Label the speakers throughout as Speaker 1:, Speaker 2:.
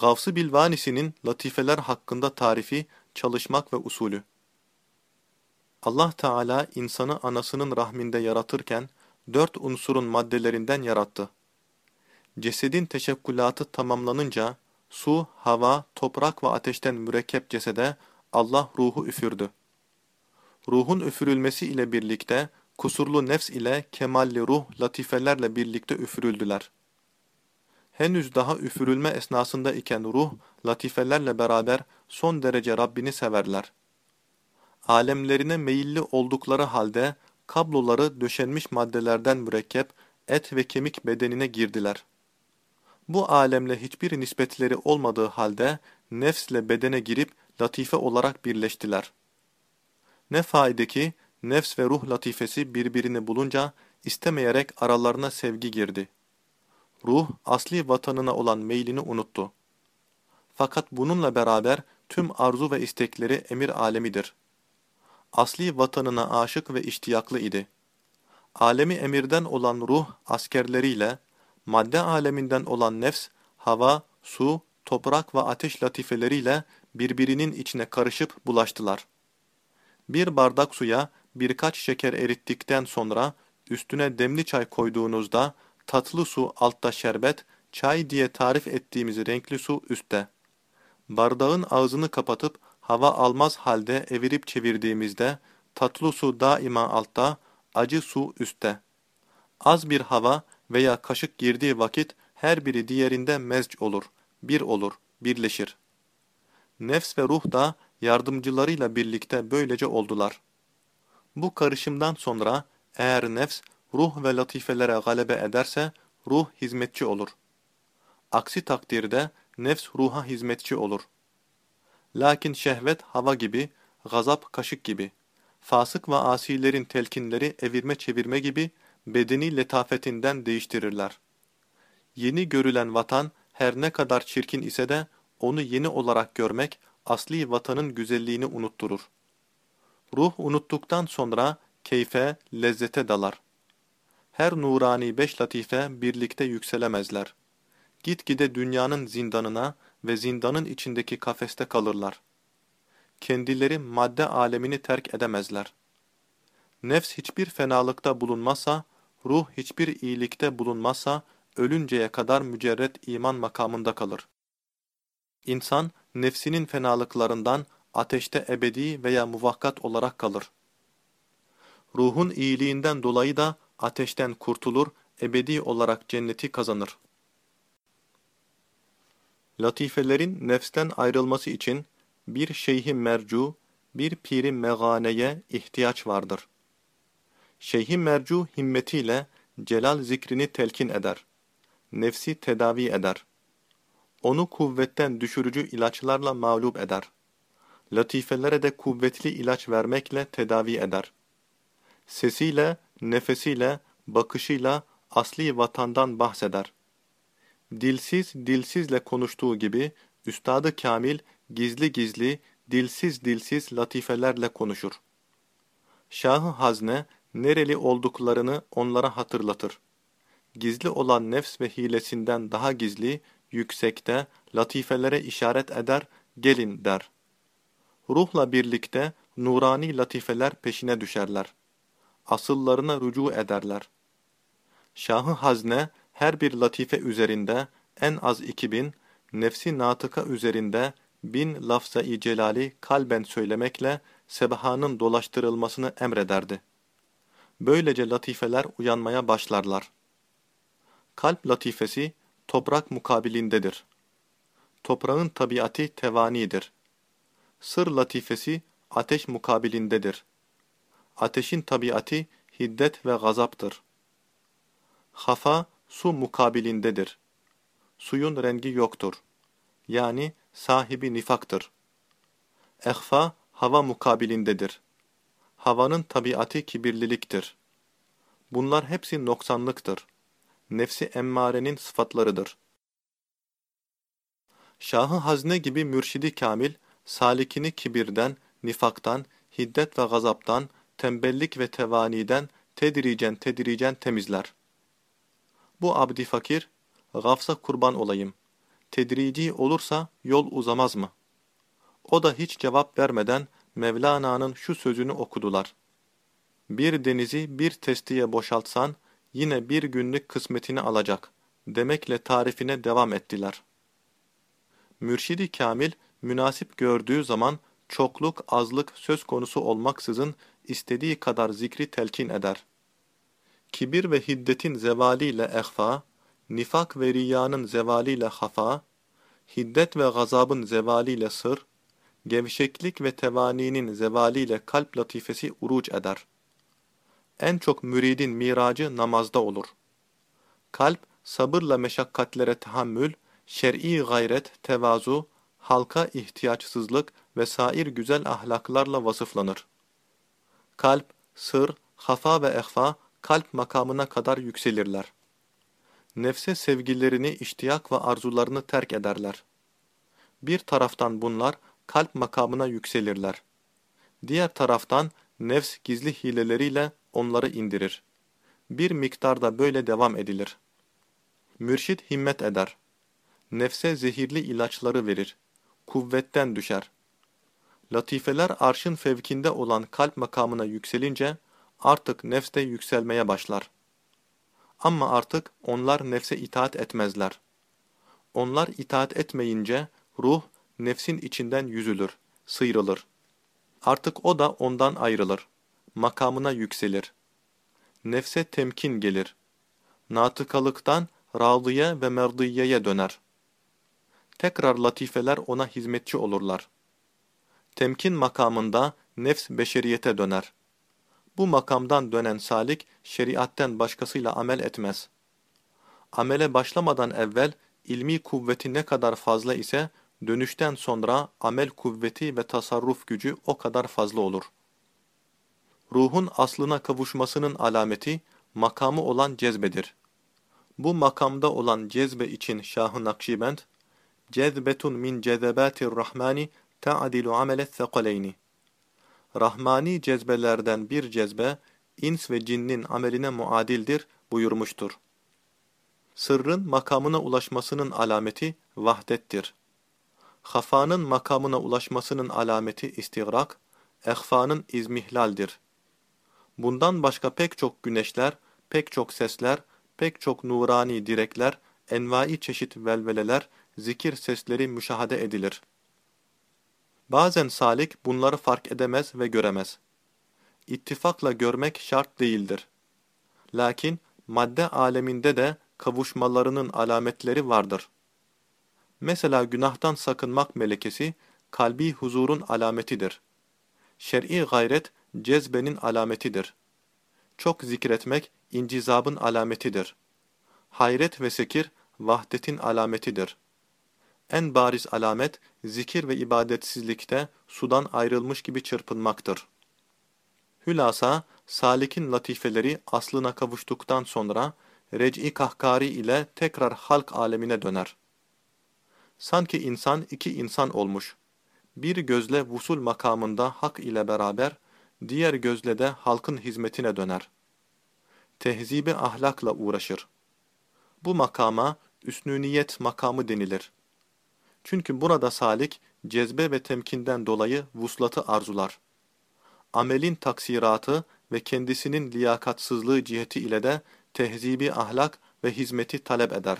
Speaker 1: Gavs-ı Bilvanisi'nin latifeler hakkında tarifi, çalışmak ve usulü. Allah Teala insanı anasının rahminde yaratırken dört unsurun maddelerinden yarattı. Cesedin teşekkülatı tamamlanınca su, hava, toprak ve ateşten mürekkep cesede Allah ruhu üfürdü. Ruhun üfürülmesi ile birlikte kusurlu nefs ile kemalli ruh latifelerle birlikte üfürüldüler. Henüz daha üfürülme esnasında iken ruh, latifelerle beraber son derece Rabbini severler. Alemlerine meyilli oldukları halde kabloları döşenmiş maddelerden mürekkep, et ve kemik bedenine girdiler. Bu alemle hiçbir nispetleri olmadığı halde nefsle bedene girip latife olarak birleştiler. Ne faide ki nefs ve ruh latifesi birbirini bulunca istemeyerek aralarına sevgi girdi. Ruh asli vatanına olan meylini unuttu. Fakat bununla beraber tüm arzu ve istekleri emir alemidir. Asli vatanına aşık ve iştiyaklı idi. Alemi emirden olan ruh askerleriyle, madde aleminden olan nefs, hava, su, toprak ve ateş latifeleriyle birbirinin içine karışıp bulaştılar. Bir bardak suya birkaç şeker erittikten sonra üstüne demli çay koyduğunuzda tatlı su altta şerbet, çay diye tarif ettiğimiz renkli su üstte. Bardağın ağzını kapatıp hava almaz halde evirip çevirdiğimizde tatlı su daima altta, acı su üstte. Az bir hava veya kaşık girdiği vakit her biri diğerinde mezc olur, bir olur, birleşir. Nefs ve ruh da yardımcılarıyla birlikte böylece oldular. Bu karışımdan sonra eğer nefs ruh ve latifelere galebe ederse ruh hizmetçi olur. Aksi takdirde nefs ruha hizmetçi olur. Lakin şehvet hava gibi, gazap kaşık gibi, fasık ve asilerin telkinleri evirme çevirme gibi bedeni letafetinden değiştirirler. Yeni görülen vatan her ne kadar çirkin ise de onu yeni olarak görmek asli vatanın güzelliğini unutturur. Ruh unuttuktan sonra keyfe, lezzete dalar. Her nurani beş latife birlikte yükselemezler. Gitgide dünyanın zindanına ve zindanın içindeki kafeste kalırlar. Kendileri madde alemini terk edemezler. Nefs hiçbir fenalıkta bulunmazsa, ruh hiçbir iyilikte bulunmazsa, ölünceye kadar mücerret iman makamında kalır. İnsan, nefsinin fenalıklarından ateşte ebedi veya muvakkat olarak kalır. Ruhun iyiliğinden dolayı da ateşten kurtulur, ebedi olarak cenneti kazanır. Latifelerin nefsten ayrılması için bir şeyhi mercu, bir piri meganeye ihtiyaç vardır. Şeyhi mercu himmetiyle celal zikrini telkin eder. Nefsi tedavi eder. Onu kuvvetten düşürücü ilaçlarla mağlup eder. Latifelere de kuvvetli ilaç vermekle tedavi eder. Sesiyle, nefesiyle, bakışıyla asli vatandan bahseder. Dilsiz dilsizle konuştuğu gibi Üstadı Kamil gizli gizli, dilsiz dilsiz latifelerle konuşur. Şahı Hazne nereli olduklarını onlara hatırlatır. Gizli olan nefs ve hilesinden daha gizli, yüksekte, latifelere işaret eder, gelin der. Ruhla birlikte nurani latifeler peşine düşerler. Asıllarına rücu ederler. Şahı Hazne her bir latife üzerinde en az 2000, nefsi natıka üzerinde bin lafza-i celali kalben söylemekle sebahanın dolaştırılmasını emrederdi. Böylece latifeler uyanmaya başlarlar. Kalp latifesi toprak mukabilindedir. Toprağın tabiatı tevanidir. Sır latifesi ateş mukabilindedir. Ateşin tabiatı hiddet ve gazaptır. Hafa su mukabilindedir. Suyun rengi yoktur. Yani sahibi nifaktır. Ehfa hava mukabilindedir. Havanın tabiatı kibirliliktir. Bunlar hepsi noksanlıktır. Nefsi emmarenin sıfatlarıdır. Şahı Hazne gibi mürşidi kamil, salikini kibirden, nifaktan, hiddet ve gazaptan, tembellik ve tevaniden tedricen tedricen temizler. Bu abdi fakir, gafsa kurban olayım. tedrici olursa yol uzamaz mı? O da hiç cevap vermeden Mevlana'nın şu sözünü okudular. Bir denizi bir testiye boşaltsan yine bir günlük kısmetini alacak demekle tarifine devam ettiler. Mürşidi Kamil münasip gördüğü zaman çokluk azlık söz konusu olmaksızın istediği kadar zikri telkin eder. Kibir ve hiddetin zevaliyle ehfa, nifak ve riyanın zevaliyle hafa, hiddet ve gazabın zevaliyle sır, gevşeklik ve tevaninin zevaliyle kalp latifesi uruç eder. En çok müridin miracı namazda olur. Kalp, sabırla meşakkatlere tahammül, şer'i gayret, tevazu, halka ihtiyaçsızlık ve sair güzel ahlaklarla vasıflanır. Kalp, sır, hafa ve ehfa kalp makamına kadar yükselirler. Nefse sevgilerini, iştiyak ve arzularını terk ederler. Bir taraftan bunlar kalp makamına yükselirler. Diğer taraftan nefs gizli hileleriyle onları indirir. Bir miktarda böyle devam edilir. Mürşit himmet eder. Nefse zehirli ilaçları verir. Kuvvetten düşer. Latifeler arşın fevkinde olan kalp makamına yükselince artık nefste yükselmeye başlar. Ama artık onlar nefse itaat etmezler. Onlar itaat etmeyince ruh nefsin içinden yüzülür, sıyrılır. Artık o da ondan ayrılır. Makamına yükselir. Nefse temkin gelir. Natıkalıktan radiye ve merdiyeye döner. Tekrar latifeler ona hizmetçi olurlar. Temkin makamında nefs beşeriyete döner. Bu makamdan dönen salik şeriatten başkasıyla amel etmez. Amele başlamadan evvel ilmi kuvveti ne kadar fazla ise dönüşten sonra amel kuvveti ve tasarruf gücü o kadar fazla olur. Ruhun aslına kavuşmasının alameti makamı olan cezbedir. Bu makamda olan cezbe için Şah-ı Nakşibend, cezbetun min cezebatir rahmani ta'dilu amelet sekaleyni. Rahmani cezbelerden bir cezbe, ins ve cinnin ameline muadildir buyurmuştur. Sırrın makamına ulaşmasının alameti vahdettir. Hafanın makamına ulaşmasının alameti istigrak, ehfanın izmihlaldir. Bundan başka pek çok güneşler, pek çok sesler, pek çok nurani direkler, envai çeşit velveleler, zikir sesleri müşahede edilir. Bazen salik bunları fark edemez ve göremez. İttifakla görmek şart değildir. Lakin madde aleminde de kavuşmalarının alametleri vardır. Mesela günahtan sakınmak melekesi, kalbi huzurun alametidir. Şer'i gayret, cezbenin alametidir. Çok zikretmek, incizabın alametidir. Hayret ve sekir, vahdetin alametidir. En bariz alamet, zikir ve ibadetsizlikte sudan ayrılmış gibi çırpınmaktır. Hülasa, salikin latifeleri aslına kavuştuktan sonra, rec'i kahkari ile tekrar halk alemine döner. Sanki insan iki insan olmuş. Bir gözle vusul makamında hak ile beraber, diğer gözle de halkın hizmetine döner. Tehzibi ahlakla uğraşır. Bu makama üsnüniyet makamı denilir. Çünkü burada salik, cezbe ve temkinden dolayı vuslatı arzular. Amelin taksiratı ve kendisinin liyakatsızlığı ciheti ile de tehzibi ahlak ve hizmeti talep eder.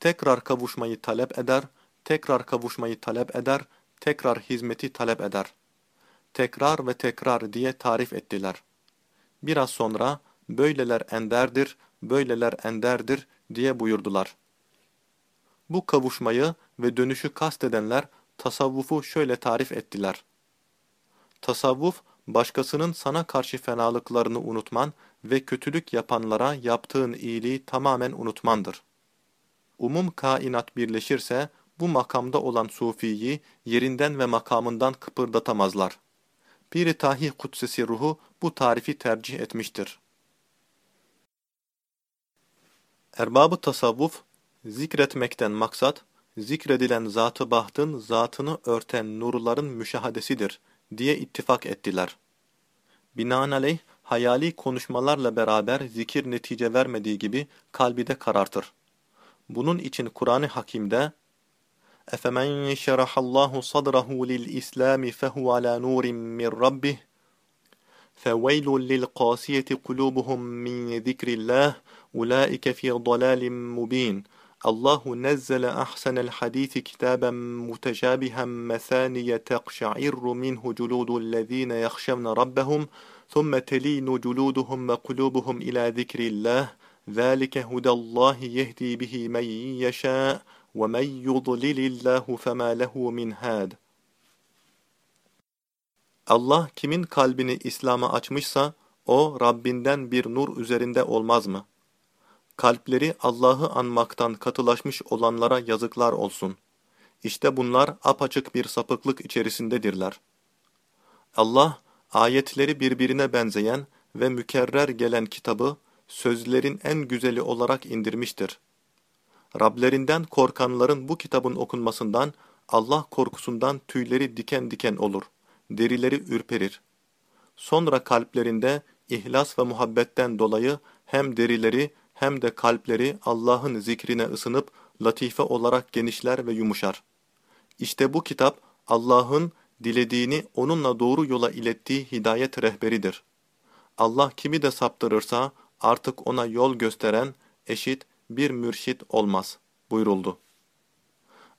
Speaker 1: Tekrar kavuşmayı talep eder, tekrar kavuşmayı talep eder, tekrar hizmeti talep eder. Tekrar ve tekrar diye tarif ettiler. Biraz sonra böyleler enderdir, böyleler enderdir diye buyurdular. Bu kavuşmayı ve dönüşü kastedenler tasavvufu şöyle tarif ettiler. Tasavvuf, başkasının sana karşı fenalıklarını unutman ve kötülük yapanlara yaptığın iyiliği tamamen unutmandır. Umum kainat birleşirse, bu makamda olan sufiyi yerinden ve makamından kıpırdatamazlar. Pir-i Tahih Kudsesi ruhu bu tarifi tercih etmiştir. Erbabı tasavvuf, zikretmekten maksat, zikredilen zat-ı bahtın zatını örten nurların müşahadesidir diye ittifak ettiler. Binaenaleyh, hayali konuşmalarla beraber zikir netice vermediği gibi kalbi de karartır. Bunun için Kur'an-ı Hakim'de اَفَمَنْ شَرَحَ اللّٰهُ صَدْرَهُ لِلْإِسْلَامِ فَهُوَ عَلَى نُورٍ مِّنْ رَبِّهِ فَوَيْلٌ لِلْقَاسِيَةِ قُلُوبُهُمْ مِنْ ذِكْرِ اللّٰهِ أُولَٰئِكَ فِي ضَلَالٍ مُّبِينٍ الله نزل أحسن الحديث كتابا متشابها مثانية تقشعر منه جلود الذين يخشون ربهم ثم تلين جلودهم وقلوبهم إلى ذكر الله ذلك هدى الله يهدي به من يشاء ومن يضلل الله فما له من هاد Allah kimin kalbini İslam'a açmışsa o Rabbinden bir nur üzerinde olmaz mı? Kalpleri Allah'ı anmaktan katılaşmış olanlara yazıklar olsun. İşte bunlar apaçık bir sapıklık içerisindedirler. Allah, ayetleri birbirine benzeyen ve mükerrer gelen kitabı, sözlerin en güzeli olarak indirmiştir. Rablerinden korkanların bu kitabın okunmasından, Allah korkusundan tüyleri diken diken olur, derileri ürperir. Sonra kalplerinde ihlas ve muhabbetten dolayı hem derileri hem de kalpleri Allah'ın zikrine ısınıp latife olarak genişler ve yumuşar. İşte bu kitap Allah'ın dilediğini onunla doğru yola ilettiği hidayet rehberidir. Allah kimi de saptırırsa artık ona yol gösteren eşit bir mürşit olmaz buyuruldu.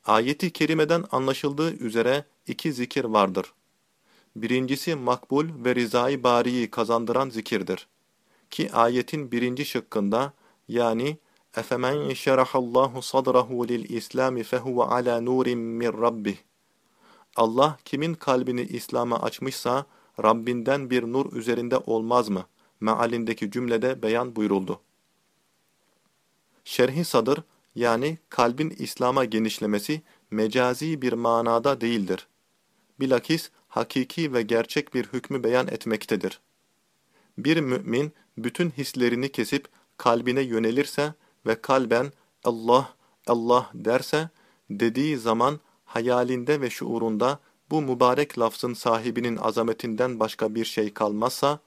Speaker 1: Ayeti kerimeden anlaşıldığı üzere iki zikir vardır. Birincisi makbul ve rizai bariyi kazandıran zikirdir. Ki ayetin birinci şıkkında yani efemen şerahallahu sadrahu lil İslami fehuve ala nurin min rabbih. Allah kimin kalbini İslam'a açmışsa Rabbinden bir nur üzerinde olmaz mı? Mealindeki cümlede beyan buyuruldu. Şerhi sadır yani kalbin İslam'a genişlemesi mecazi bir manada değildir. Bilakis hakiki ve gerçek bir hükmü beyan etmektedir. Bir mümin bütün hislerini kesip kalbine yönelirse ve kalben Allah, Allah derse, dediği zaman hayalinde ve şuurunda bu mübarek lafzın sahibinin azametinden başka bir şey kalmazsa,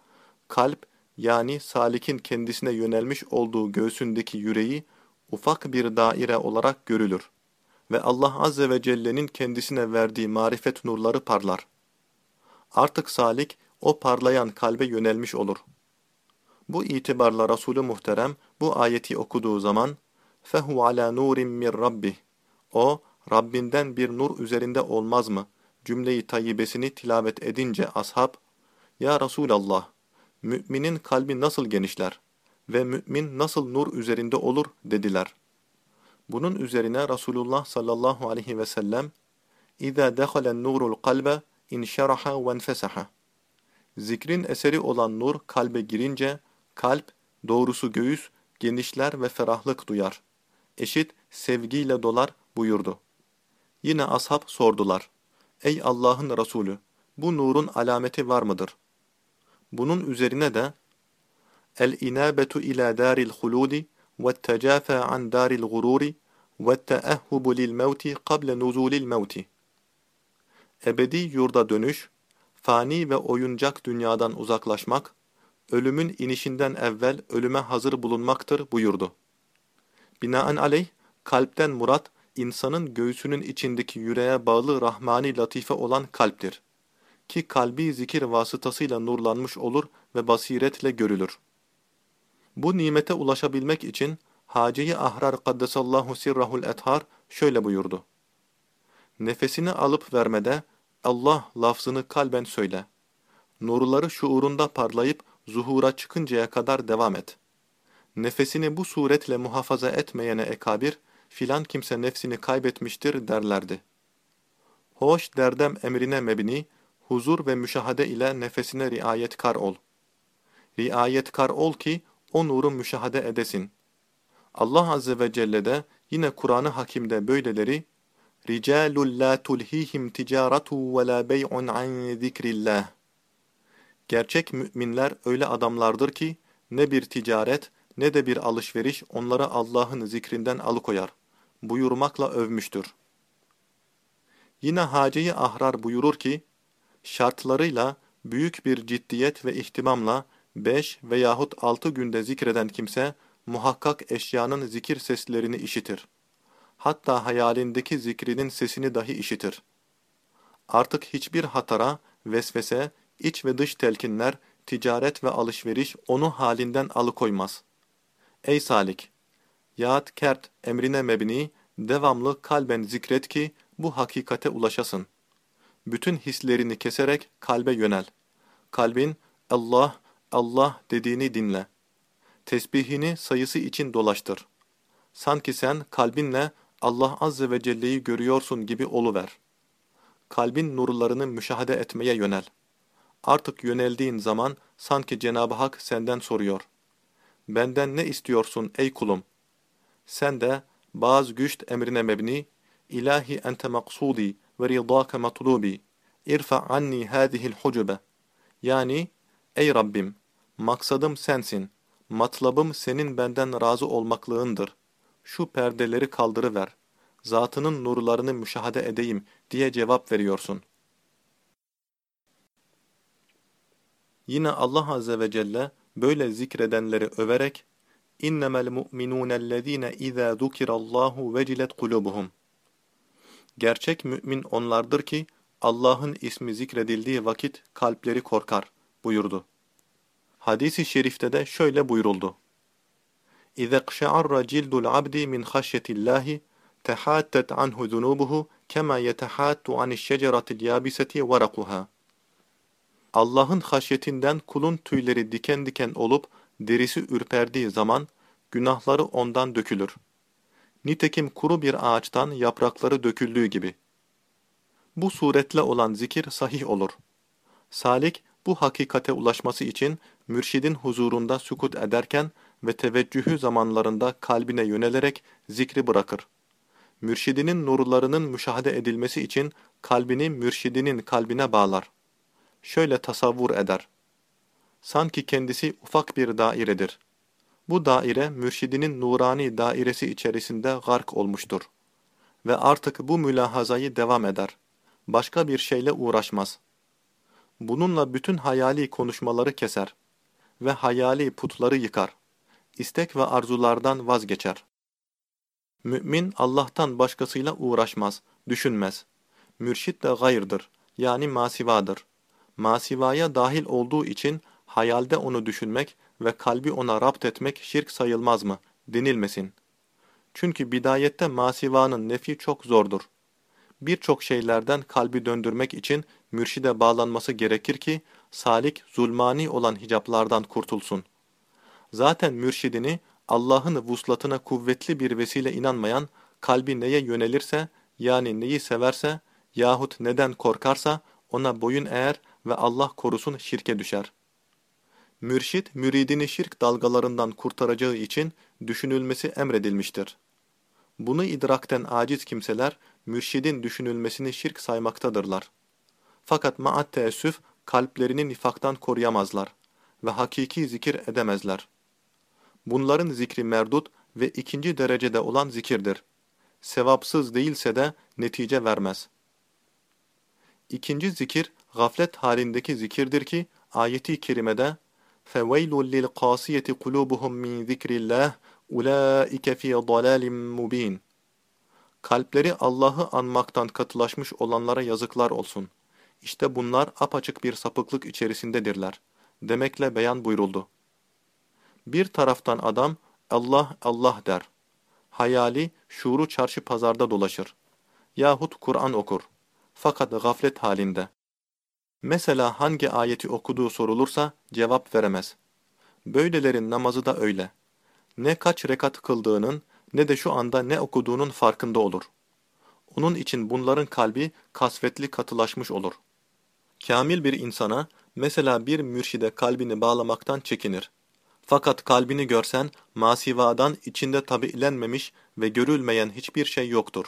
Speaker 1: kalp yani salikin kendisine yönelmiş olduğu göğsündeki yüreği ufak bir daire olarak görülür ve Allah Azze ve Celle'nin kendisine verdiği marifet nurları parlar. Artık salik o parlayan kalbe yönelmiş olur. Bu itibarla Resulü Muhterem bu ayeti okuduğu zaman fehu ala nurin min rabbih. O Rabbinden bir nur üzerinde olmaz mı? Cümleyi tayyibesini tilavet edince ashab Ya Resulallah müminin kalbi nasıl genişler ve mümin nasıl nur üzerinde olur dediler. Bunun üzerine Resulullah sallallahu aleyhi ve sellem İza dehalen nurul kalbe inşeraha ve enfesaha. Zikrin eseri olan nur kalbe girince kalp, doğrusu göğüs, genişler ve ferahlık duyar. Eşit, sevgiyle dolar buyurdu. Yine ashab sordular. Ey Allah'ın Resulü, bu nurun alameti var mıdır? Bunun üzerine de, El-inabetu ila daril huludi وَالتَّجَافَى عَنْ دَارِ الْغُرُورِ وَالتَّأَهُّبُ لِلْمَوْتِ قَبْلَ نُزُولِ الْمَوْتِ Ebedi yurda dönüş, fani ve oyuncak dünyadan uzaklaşmak, ölümün inişinden evvel ölüme hazır bulunmaktır buyurdu. Binaenaleyh, kalpten murat, insanın göğsünün içindeki yüreğe bağlı rahmani latife olan kalptir. Ki kalbi zikir vasıtasıyla nurlanmış olur ve basiretle görülür. Bu nimete ulaşabilmek için Hace-i Ahrar Kaddesallahu Sirrahul Ethar şöyle buyurdu. Nefesini alıp vermede Allah lafzını kalben söyle. Nurları şuurunda parlayıp zuhura çıkıncaya kadar devam et. Nefesini bu suretle muhafaza etmeyene ekabir, filan kimse nefsini kaybetmiştir derlerdi. Hoş derdem emrine mebni, huzur ve müşahade ile nefesine riayetkar ol. Riayetkar ol ki, o nuru müşahede edesin. Allah Azze ve Celle de yine Kur'an-ı Hakim'de böyleleri رِجَالٌ لَا تُلْهِيهِمْ تِجَارَةُ وَلَا بَيْعٌ عَنْ ذِكْرِ اللّٰهِ Gerçek müminler öyle adamlardır ki ne bir ticaret ne de bir alışveriş onları Allah'ın zikrinden alıkoyar. Buyurmakla övmüştür. Yine Hace-i Ahrar buyurur ki, şartlarıyla büyük bir ciddiyet ve ihtimamla beş veyahut altı günde zikreden kimse muhakkak eşyanın zikir seslerini işitir. Hatta hayalindeki zikrinin sesini dahi işitir. Artık hiçbir hatara, vesvese, iç ve dış telkinler, ticaret ve alışveriş onu halinden alıkoymaz. Ey salik! Yahut kert emrine mebni, devamlı kalben zikret ki bu hakikate ulaşasın. Bütün hislerini keserek kalbe yönel. Kalbin Allah, Allah dediğini dinle. Tesbihini sayısı için dolaştır. Sanki sen kalbinle Allah Azze ve Celle'yi görüyorsun gibi oluver. Kalbin nurlarını müşahede etmeye yönel. Artık yöneldiğin zaman sanki Cenab-ı Hak senden soruyor. Benden ne istiyorsun ey kulum? Sen de bazı güçt emrine mebni, İlahi ente maksudi ve ridâke matlubi, irfa anni hâzihil hucube. Yani, ey Rabbim, maksadım sensin, matlabım senin benden razı olmaklığındır. Şu perdeleri kaldırıver, zatının nurlarını müşahede edeyim diye cevap veriyorsun. Yine Allah Azze ve Celle böyle zikredenleri överek اِنَّمَا الْمُؤْمِنُونَ الَّذ۪ينَ اِذَا ذُكِرَ اللّٰهُ وَجِلَتْ قُلُوبُهُمْ Gerçek mümin onlardır ki Allah'ın ismi zikredildiği vakit kalpleri korkar buyurdu. Hadis-i şerifte de şöyle buyuruldu. اِذَا قْشَعَرَّ جِلْدُ الْعَبْدِ مِنْ خَشْيَةِ اللّٰهِ تَحَاتَّتْ عَنْهُ ذُنُوبُهُ كَمَا يَتَحَاتُّ عَنِ الشَّجَرَةِ الْيَابِسَةِ وَرَقُهَا Allah'ın haşyetinden kulun tüyleri diken diken olup derisi ürperdiği zaman günahları ondan dökülür. Nitekim kuru bir ağaçtan yaprakları döküldüğü gibi. Bu suretle olan zikir sahih olur. Salik bu hakikate ulaşması için mürşidin huzurunda sükut ederken ve teveccühü zamanlarında kalbine yönelerek zikri bırakır. Mürşidinin nurlarının müşahede edilmesi için kalbini mürşidinin kalbine bağlar. Şöyle tasavvur eder. Sanki kendisi ufak bir dairedir. Bu daire mürşidinin nurani dairesi içerisinde gark olmuştur. Ve artık bu mülahazayı devam eder. Başka bir şeyle uğraşmaz. Bununla bütün hayali konuşmaları keser ve hayali putları yıkar. İstek ve arzulardan vazgeçer. Mümin Allah'tan başkasıyla uğraşmaz, düşünmez. Mürşit de gayırdır, yani masivadır. Masivaya dahil olduğu için hayalde onu düşünmek ve kalbi ona rapt etmek şirk sayılmaz mı denilmesin. Çünkü bidayette masivanın nefi çok zordur. Birçok şeylerden kalbi döndürmek için mürşide bağlanması gerekir ki salik zulmani olan hicaplardan kurtulsun. Zaten mürşidini Allah'ın vuslatına kuvvetli bir vesile inanmayan kalbi neye yönelirse yani neyi severse yahut neden korkarsa ona boyun eğer ve Allah korusun şirke düşer. Mürşit, müridini şirk dalgalarından kurtaracağı için düşünülmesi emredilmiştir. Bunu idrakten aciz kimseler, mürşidin düşünülmesini şirk saymaktadırlar. Fakat maat teessüf, kalplerini nifaktan koruyamazlar ve hakiki zikir edemezler. Bunların zikri merdut ve ikinci derecede olan zikirdir. Sevapsız değilse de netice vermez. İkinci zikir, gaflet halindeki zikirdir ki, ayeti kerimede فَوَيْلٌ لِلْقَاسِيَةِ قُلُوبُهُمْ مِنْ ذِكْرِ اللّٰهِ اُولَٰئِكَ فِي ضَلَالٍ مُب۪ينٍ Kalpleri Allah'ı anmaktan katılaşmış olanlara yazıklar olsun. İşte bunlar apaçık bir sapıklık içerisindedirler. Demekle beyan buyuruldu. Bir taraftan adam Allah Allah der. Hayali, şuuru çarşı pazarda dolaşır. Yahut Kur'an okur. Fakat gaflet halinde. Mesela hangi ayeti okuduğu sorulursa cevap veremez. Böylelerin namazı da öyle. Ne kaç rekat kıldığının ne de şu anda ne okuduğunun farkında olur. Onun için bunların kalbi kasvetli katılaşmış olur. Kamil bir insana mesela bir mürşide kalbini bağlamaktan çekinir. Fakat kalbini görsen masivadan içinde tabiilenmemiş ve görülmeyen hiçbir şey yoktur.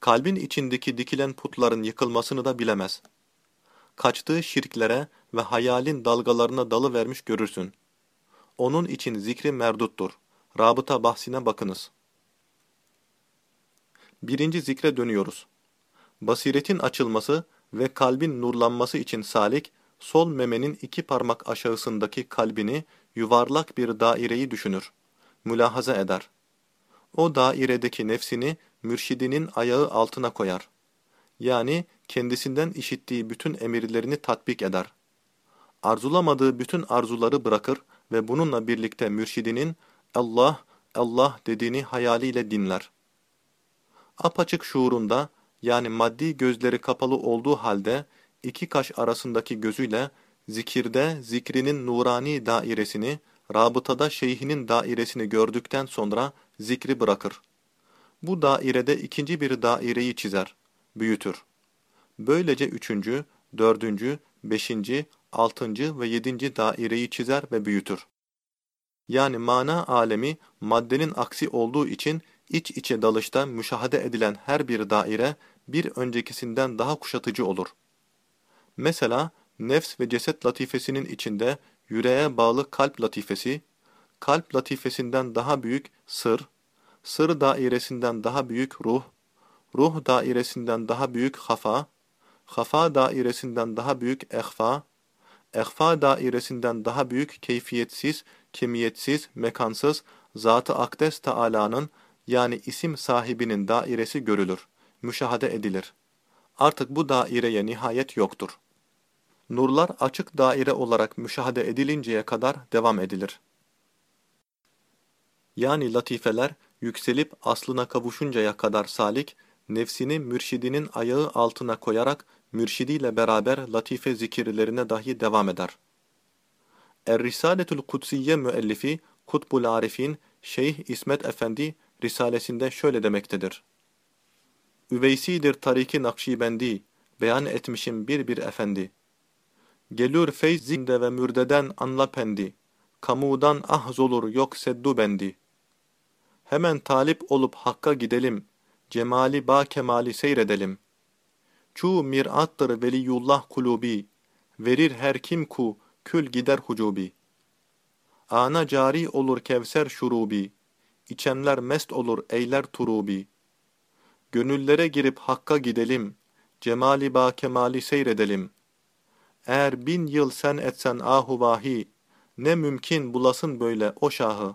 Speaker 1: Kalbin içindeki dikilen putların yıkılmasını da bilemez.'' kaçtığı şirklere ve hayalin dalgalarına dalı vermiş görürsün. Onun için zikri merduttur. Rabıta bahsine bakınız. Birinci zikre dönüyoruz. Basiretin açılması ve kalbin nurlanması için salik, sol memenin iki parmak aşağısındaki kalbini yuvarlak bir daireyi düşünür mülahaza eder. O dairedeki nefsini mürşidinin ayağı altına koyar. Yani kendisinden işittiği bütün emirlerini tatbik eder. Arzulamadığı bütün arzuları bırakır ve bununla birlikte mürşidinin Allah, Allah dediğini hayaliyle dinler. Apaçık şuurunda yani maddi gözleri kapalı olduğu halde iki kaş arasındaki gözüyle zikirde zikrinin nurani dairesini, rabıtada şeyhinin dairesini gördükten sonra zikri bırakır. Bu dairede ikinci bir daireyi çizer, büyütür. Böylece üçüncü, dördüncü, beşinci, altıncı ve yedinci daireyi çizer ve büyütür. Yani mana alemi maddenin aksi olduğu için iç içe dalışta müşahede edilen her bir daire bir öncekisinden daha kuşatıcı olur. Mesela nefs ve ceset latifesinin içinde yüreğe bağlı kalp latifesi, kalp latifesinden daha büyük sır, sır dairesinden daha büyük ruh, ruh dairesinden daha büyük hafa, hafa dairesinden daha büyük ehfa, ehfa dairesinden daha büyük keyfiyetsiz, kemiyetsiz, mekansız, Zat-ı Akdes Teala'nın yani isim sahibinin dairesi görülür, müşahede edilir. Artık bu daireye nihayet yoktur. Nurlar açık daire olarak müşahede edilinceye kadar devam edilir. Yani latifeler yükselip aslına kavuşuncaya kadar salik, nefsini mürşidinin ayağı altına koyarak mürşidiyle beraber latife zikirlerine dahi devam eder. Er-Risaletül Kutsiye müellifi Kutbul Arifin Şeyh İsmet Efendi Risalesinde şöyle demektedir. Üveysidir tariki Nakşibendi, beyan etmişim bir bir efendi. Gelür feyz zinde ve mürdeden anla pendi, kamudan ahz olur yok seddu bendi. Hemen talip olup hakka gidelim, cemali ba kemali seyredelim. Çu mir'attır veliyullah kulubi, verir her kim ku, kül gider hucubi. Ana cari olur kevser şurubi, içenler mest olur eyler turubi. Gönüllere girip hakka gidelim, cemali ba kemali seyredelim. Eğer bin yıl sen etsen ahu vahi, ne mümkün bulasın böyle o şahı.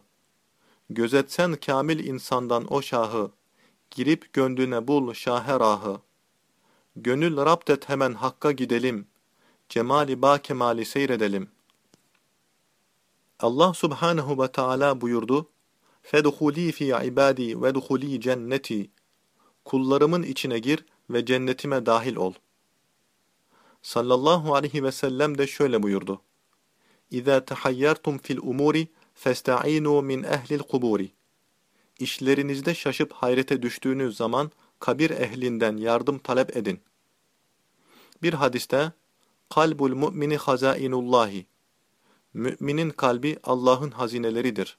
Speaker 1: Gözetsen kamil insandan o şahı, girip gönlüne bul şahe rahı. Gönül rapt et hemen hakka gidelim, cemali ba kemali seyredelim. Allah subhanehu ve Teala buyurdu, فَدْخُل۪ي ف۪ي عِبَادِي وَدْخُل۪ي cenneti. Kullarımın içine gir ve cennetime dahil ol. Sallallahu aleyhi ve sellem de şöyle buyurdu. اِذَا تَحَيَّرْتُمْ فِي الْاُمُورِ فَاسْتَعِينُوا مِنْ اَهْلِ الْقُبُورِ İşlerinizde şaşıp hayrete düştüğünüz zaman kabir ehlinden yardım talep edin. Bir hadiste kalbul mu'mini hazainullahi Müminin kalbi Allah'ın hazineleridir.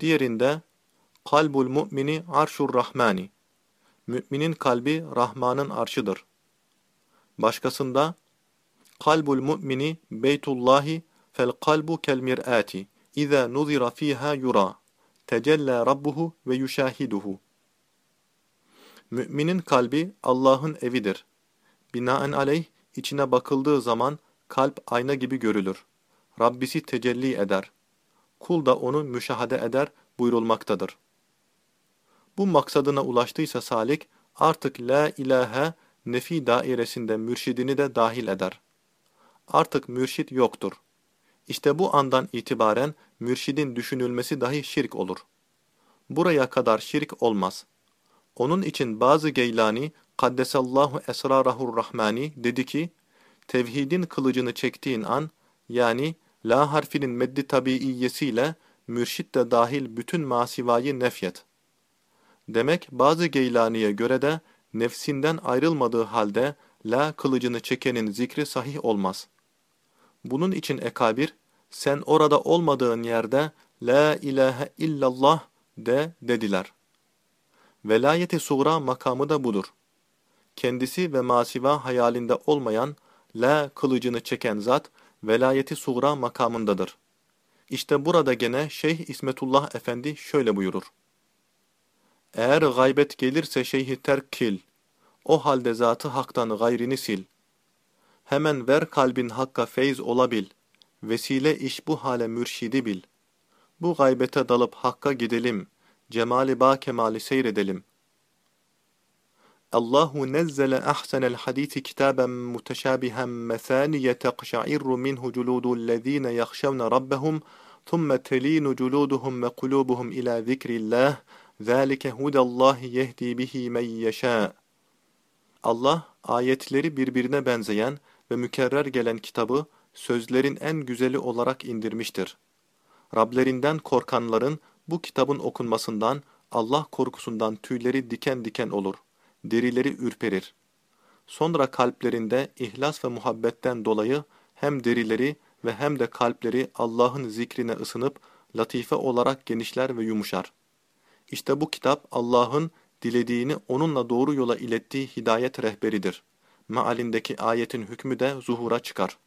Speaker 1: Diğerinde kalbul mu'mini arşur rahmani Müminin kalbi Rahman'ın arşıdır. Başkasında kalbul mu'mini beytullahi fel kalbu kel mir'ati İza nuzira fiha yura tecella rabbuhu ve yuşahiduhu Müminin kalbi Allah'ın evidir. Binaen aleyh içine bakıldığı zaman kalp ayna gibi görülür. Rabbisi tecelli eder. Kul da onu müşahede eder buyurulmaktadır. Bu maksadına ulaştıysa salik artık la ilahe nefi dairesinde mürşidini de dahil eder. Artık mürşid yoktur. İşte bu andan itibaren mürşidin düşünülmesi dahi şirk olur. Buraya kadar şirk olmaz. Onun için bazı Geylani, Kaddesallahu esrarahur rahmani dedi ki, tevhidin kılıcını çektiğin an, yani la harfinin meddi tabiiyesiyle mürşit de dahil bütün masivayı nefyet. Demek bazı Geylani'ye göre de nefsinden ayrılmadığı halde la kılıcını çekenin zikri sahih olmaz. Bunun için ekabir, sen orada olmadığın yerde la ilahe illallah de dediler. Velayeti suğra makamı da budur. Kendisi ve masiva hayalinde olmayan, la kılıcını çeken zat, velayeti suğra makamındadır. İşte burada gene Şeyh İsmetullah Efendi şöyle buyurur. Eğer gaybet gelirse şeyhi terk kil, o halde zatı haktan gayrini sil. Hemen ver kalbin hakka feyz olabil, vesile iş bu hale mürşidi bil. Bu gaybete dalıp hakka gidelim, cemali ba kemali seyredelim. Allahu nezzele ahsenel hadisi kitaben muteşabihen mesaniye teqşa'irru minhu culudul-lezine yahşevne rabbehum ثُمَّ تَلِينُ جُلُودُهُمْ وَقُلُوبُهُمْ إِلَى ذِكْرِ اللّٰهِ ذَٰلِكَ هُدَى اللّٰهِ يَهْدِي بِهِ مَنْ يَشَاءُ Allah, ayetleri birbirine benzeyen ve mükerrer gelen kitabı sözlerin en güzeli olarak indirmiştir. Rablerinden korkanların bu kitabın okunmasından, Allah korkusundan tüyleri diken diken olur, derileri ürperir. Sonra kalplerinde ihlas ve muhabbetten dolayı hem derileri ve hem de kalpleri Allah'ın zikrine ısınıp latife olarak genişler ve yumuşar. İşte bu kitap Allah'ın dilediğini onunla doğru yola ilettiği hidayet rehberidir. Mealindeki ayetin hükmü de zuhura çıkar.